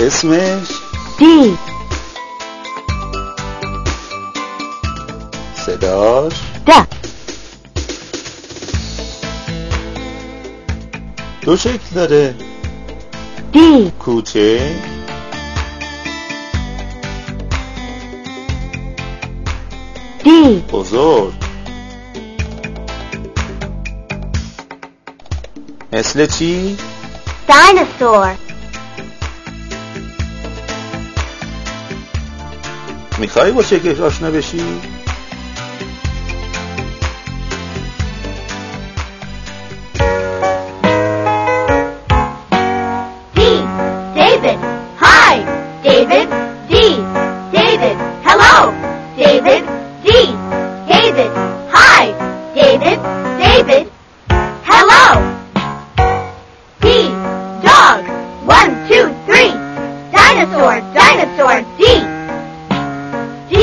اسمش؟ D صداش؟ D دو شکل داره. D کوچه. D بزرگ. مثل چی؟ Dinosaur میخوای با شکلش آشنا بشی؟ D. David. Hi. David. D. D.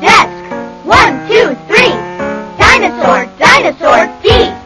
Desk. One, two, three. Dinosaur, dinosaur, D.